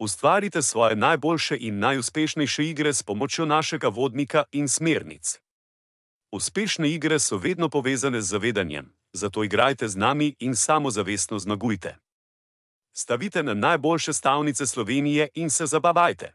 Ustvarite svoje najboljše in najuspešnejše igre s pomočjo našega vodnika in smernic. Uspešne igre so vedno povezane z zavedanjem, zato igrajte z nami in samozavestno zmagujte. Stavite na najboljše stavnice Slovenije in se zabavajte.